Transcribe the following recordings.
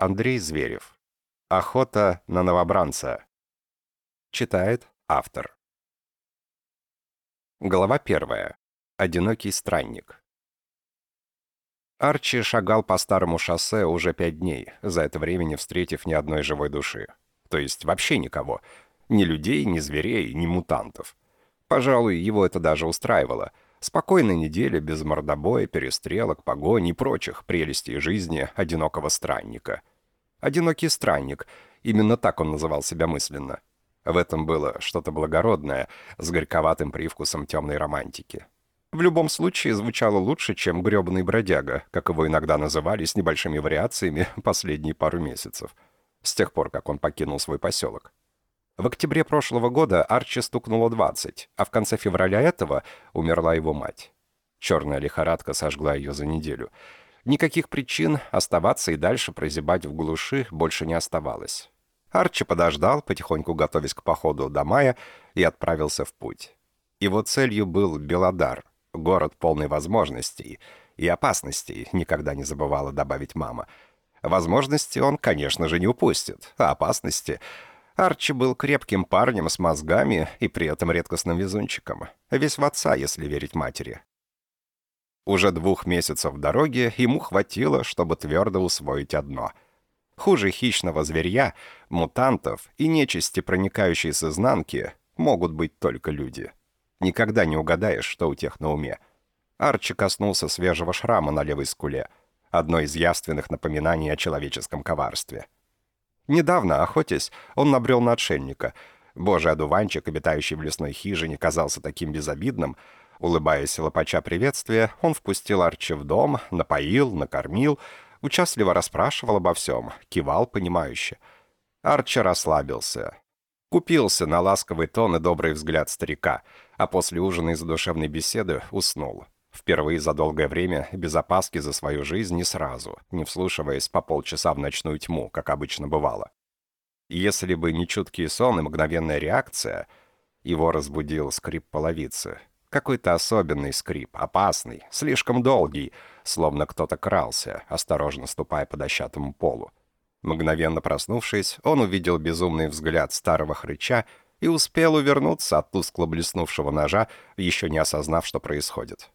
Андрей Зверев. Охота на новобранца. Читает автор. Глава первая. Одинокий странник. Арчи шагал по старому шоссе уже пять дней, за это время не встретив ни одной живой души. То есть вообще никого. Ни людей, ни зверей, ни мутантов. Пожалуй, его это даже устраивало. Спокойная неделя без мордобоя, перестрелок, погони и прочих прелестей жизни одинокого странника. «Одинокий странник», именно так он называл себя мысленно. В этом было что-то благородное, с горьковатым привкусом темной романтики. В любом случае звучало лучше, чем грёбаный бродяга, как его иногда называли с небольшими вариациями последние пару месяцев, с тех пор, как он покинул свой поселок. В октябре прошлого года Арчи стукнуло 20, а в конце февраля этого умерла его мать. Черная лихорадка сожгла ее за неделю. Никаких причин оставаться и дальше прозябать в глуши больше не оставалось. Арчи подождал, потихоньку готовясь к походу до мая, и отправился в путь. Его целью был Белодар, город полный возможностей и опасностей, никогда не забывала добавить мама. Возможности он, конечно же, не упустит, а опасности... Арчи был крепким парнем с мозгами и при этом редкостным везунчиком. Весь в отца, если верить матери. Уже двух месяцев дороги ему хватило, чтобы твердо усвоить одно — Хуже хищного зверья, мутантов и нечисти, проникающей с изнанки, могут быть только люди. Никогда не угадаешь, что у тех на уме. Арчи коснулся свежего шрама на левой скуле, одно из явственных напоминаний о человеческом коварстве. Недавно, охотясь, он набрел на отшельника. Божий одуванчик, обитающий в лесной хижине, казался таким безобидным. Улыбаясь лопача приветствия, он впустил Арчи в дом, напоил, накормил, участливо расспрашивал обо всем, кивал понимающе. Арчи расслабился. Купился на ласковый тон и добрый взгляд старика, а после ужина из задушевной беседы уснул. Впервые за долгое время без опаски за свою жизнь не сразу, не вслушиваясь по полчаса в ночную тьму, как обычно бывало. Если бы не чуткий сон и мгновенная реакция, его разбудил скрип половицы. Какой-то особенный скрип, опасный, слишком долгий, словно кто-то крался, осторожно ступая по дощатому полу. Мгновенно проснувшись, он увидел безумный взгляд старого хрыча и успел увернуться от тускло блеснувшего ножа, еще не осознав, что происходит.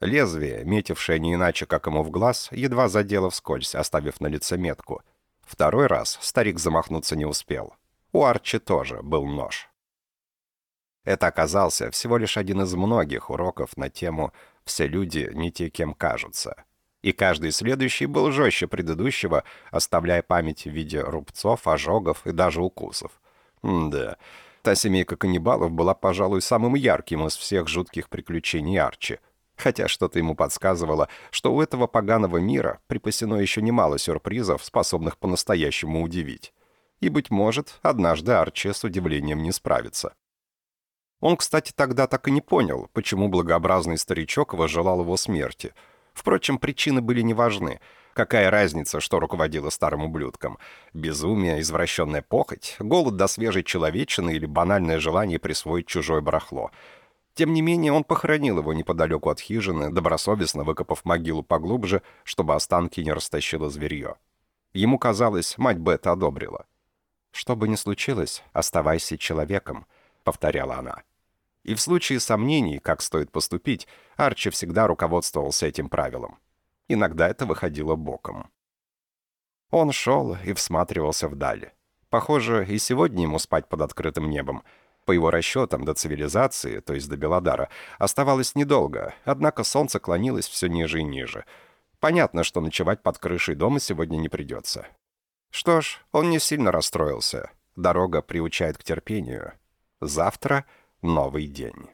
Лезвие, метившее не иначе, как ему в глаз, едва задело вскользь, оставив на лице метку. Второй раз старик замахнуться не успел. У Арчи тоже был нож. Это оказался всего лишь один из многих уроков на тему «Все люди не те, кем кажутся». И каждый следующий был жестче предыдущего, оставляя память в виде рубцов, ожогов и даже укусов. М да, та семейка каннибалов была, пожалуй, самым ярким из всех жутких приключений Арчи. Хотя что-то ему подсказывало, что у этого поганого мира припасено еще немало сюрпризов, способных по-настоящему удивить. И, быть может, однажды Арчи с удивлением не справится. Он, кстати, тогда так и не понял, почему благообразный старичок возжелал его смерти. Впрочем, причины были неважны. Какая разница, что руководило старым ублюдком? Безумие, извращенная похоть, голод до свежей человечины или банальное желание присвоить чужое барахло. Тем не менее, он похоронил его неподалеку от хижины, добросовестно выкопав могилу поглубже, чтобы останки не растащило зверье. Ему казалось, мать Бета одобрила. «Что бы ни случилось, оставайся человеком», — повторяла она. И в случае сомнений, как стоит поступить, Арчи всегда руководствовался этим правилом. Иногда это выходило боком. Он шел и всматривался вдаль. Похоже, и сегодня ему спать под открытым небом. По его расчетам, до цивилизации, то есть до Белодара, оставалось недолго, однако солнце клонилось все ниже и ниже. Понятно, что ночевать под крышей дома сегодня не придется. Что ж, он не сильно расстроился. Дорога приучает к терпению. Завтра новый день.